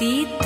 hati